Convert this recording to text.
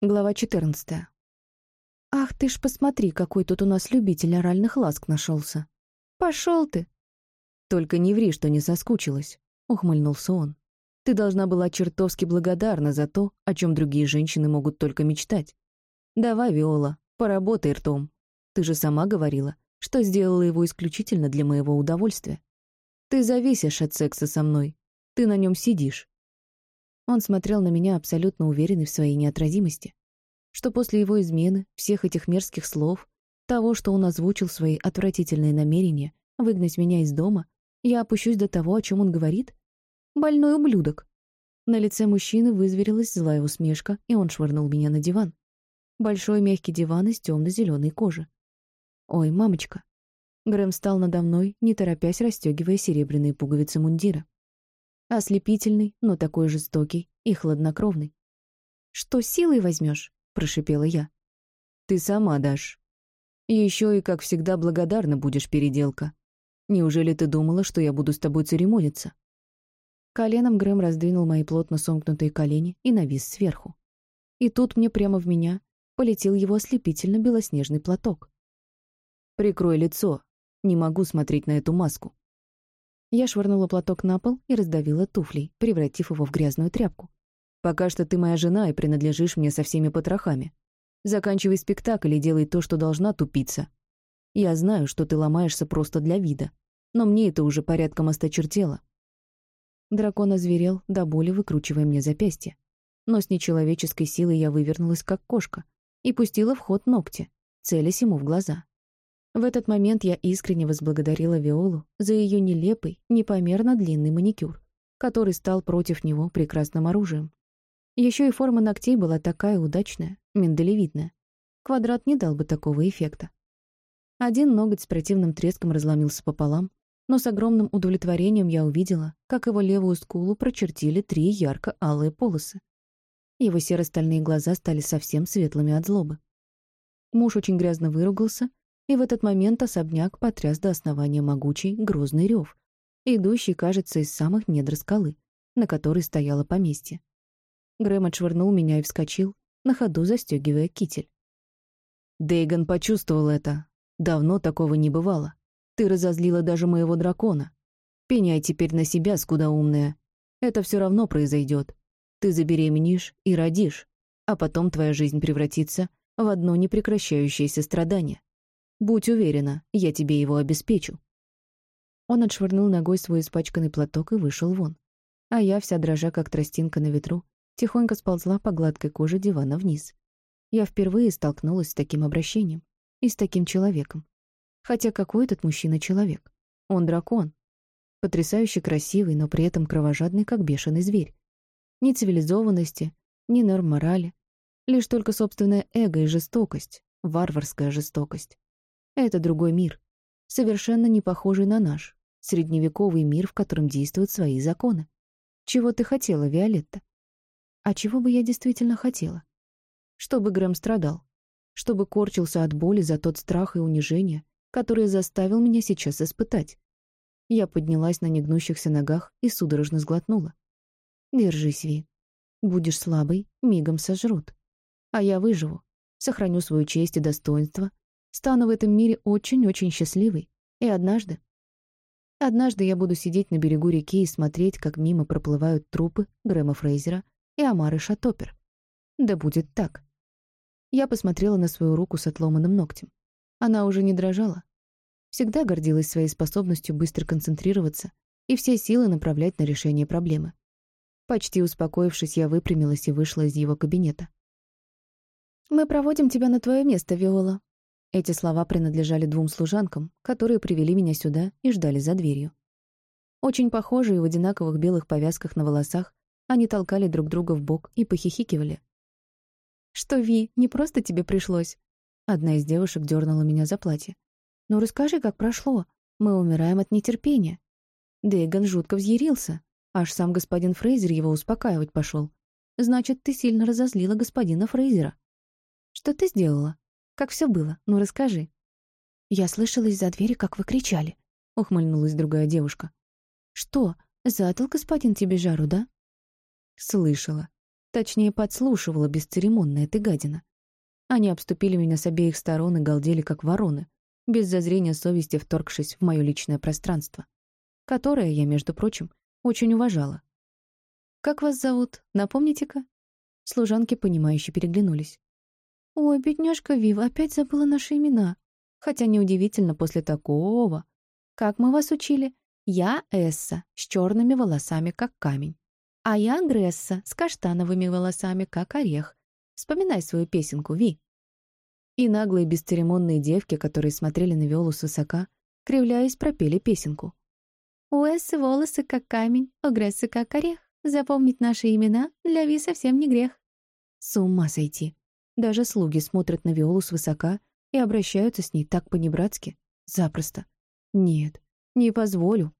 Глава 14. «Ах ты ж посмотри, какой тут у нас любитель оральных ласк нашелся. Пошел ты!» «Только не ври, что не соскучилась», — ухмыльнулся он. «Ты должна была чертовски благодарна за то, о чем другие женщины могут только мечтать. Давай, Виола, поработай ртом. Ты же сама говорила, что сделала его исключительно для моего удовольствия. Ты зависишь от секса со мной. Ты на нем сидишь. Он смотрел на меня абсолютно уверенный в своей неотразимости. Что после его измены, всех этих мерзких слов, того, что он озвучил свои отвратительные намерения выгнать меня из дома, я опущусь до того, о чем он говорит? Больной ублюдок. На лице мужчины вызверилась злая усмешка, и он швырнул меня на диван. Большой мягкий диван из темно-зеленой кожи. «Ой, мамочка!» Грэм стал надо мной, не торопясь расстегивая серебряные пуговицы мундира. Ослепительный, но такой жестокий и хладнокровный. «Что силой возьмешь? прошипела я. «Ты сама дашь. Еще и, как всегда, благодарна будешь, переделка. Неужели ты думала, что я буду с тобой церемониться?» Коленом Грэм раздвинул мои плотно сомкнутые колени и навис сверху. И тут мне прямо в меня полетел его ослепительно белоснежный платок. «Прикрой лицо. Не могу смотреть на эту маску». Я швырнула платок на пол и раздавила туфлей, превратив его в грязную тряпку. «Пока что ты моя жена и принадлежишь мне со всеми потрохами. Заканчивай спектакль и делай то, что должна тупиться. Я знаю, что ты ломаешься просто для вида, но мне это уже порядком осточертело». Дракон озверел, до боли выкручивая мне запястье. Но с нечеловеческой силой я вывернулась, как кошка, и пустила в ход ногти, целясь ему в глаза. В этот момент я искренне возблагодарила Виолу за ее нелепый, непомерно длинный маникюр, который стал против него прекрасным оружием. Еще и форма ногтей была такая удачная, миндалевидная. Квадрат не дал бы такого эффекта. Один ноготь с противным треском разломился пополам, но с огромным удовлетворением я увидела, как его левую скулу прочертили три ярко-алые полосы. Его серо-стальные глаза стали совсем светлыми от злобы. Муж очень грязно выругался и в этот момент особняк потряс до основания могучий, грозный рев, идущий, кажется, из самых недр скалы, на которой стояло поместье. Грэм отшвырнул меня и вскочил, на ходу застегивая китель. Дейган почувствовал это. Давно такого не бывало. Ты разозлила даже моего дракона. Пеняй теперь на себя, скудоумная. Это все равно произойдет. Ты забеременеешь и родишь, а потом твоя жизнь превратится в одно непрекращающееся страдание. Будь уверена, я тебе его обеспечу». Он отшвырнул ногой свой испачканный платок и вышел вон. А я, вся дрожа, как тростинка на ветру, тихонько сползла по гладкой коже дивана вниз. Я впервые столкнулась с таким обращением и с таким человеком. Хотя какой этот мужчина-человек? Он дракон. Потрясающе красивый, но при этом кровожадный, как бешеный зверь. Ни цивилизованности, ни норм морали. Лишь только собственное эго и жестокость, варварская жестокость. Это другой мир, совершенно не похожий на наш, средневековый мир, в котором действуют свои законы. Чего ты хотела, Виолетта? А чего бы я действительно хотела? Чтобы Грэм страдал, чтобы корчился от боли за тот страх и унижение, который заставил меня сейчас испытать. Я поднялась на негнущихся ногах и судорожно сглотнула. «Держись, Ви. Будешь слабой, мигом сожрут. А я выживу, сохраню свою честь и достоинство, Стану в этом мире очень-очень счастливой. И однажды... Однажды я буду сидеть на берегу реки и смотреть, как мимо проплывают трупы Грэма Фрейзера и Амары Шатопер. Да будет так. Я посмотрела на свою руку с отломанным ногтем. Она уже не дрожала. Всегда гордилась своей способностью быстро концентрироваться и все силы направлять на решение проблемы. Почти успокоившись, я выпрямилась и вышла из его кабинета. «Мы проводим тебя на твое место, Виола», эти слова принадлежали двум служанкам, которые привели меня сюда и ждали за дверью. Очень похожие в одинаковых белых повязках на волосах, они толкали друг друга в бок и похихикивали. «Что, Ви, не просто тебе пришлось?» Одна из девушек дернула меня за платье. «Ну расскажи, как прошло. Мы умираем от нетерпения». Дейган жутко взъярился. Аж сам господин Фрейзер его успокаивать пошел. «Значит, ты сильно разозлила господина Фрейзера». «Что ты сделала?» Как все было? Ну, расскажи». «Я слышала из-за двери, как вы кричали», — ухмыльнулась другая девушка. «Что, задал господин тебе жару, да?» «Слышала. Точнее, подслушивала бесцеремонная ты гадина. Они обступили меня с обеих сторон и галдели, как вороны, без зазрения совести вторгшись в мое личное пространство, которое я, между прочим, очень уважала. «Как вас зовут? Напомните-ка?» Служанки, понимающе переглянулись. «Ой, бедняжка Вива опять забыла наши имена. Хотя неудивительно после такого. Как мы вас учили? Я Эсса, с черными волосами, как камень. А я Гресса, с каштановыми волосами, как орех. Вспоминай свою песенку, Ви». И наглые бесцеремонные девки, которые смотрели на Виолу свысока, кривляясь, пропели песенку. «У Эссы волосы, как камень, у Грессы, как орех. Запомнить наши имена для Ви совсем не грех». С ума сойти. Даже слуги смотрят на Виолу свысока и обращаются с ней так по-небратски. Запросто. Нет, не позволю.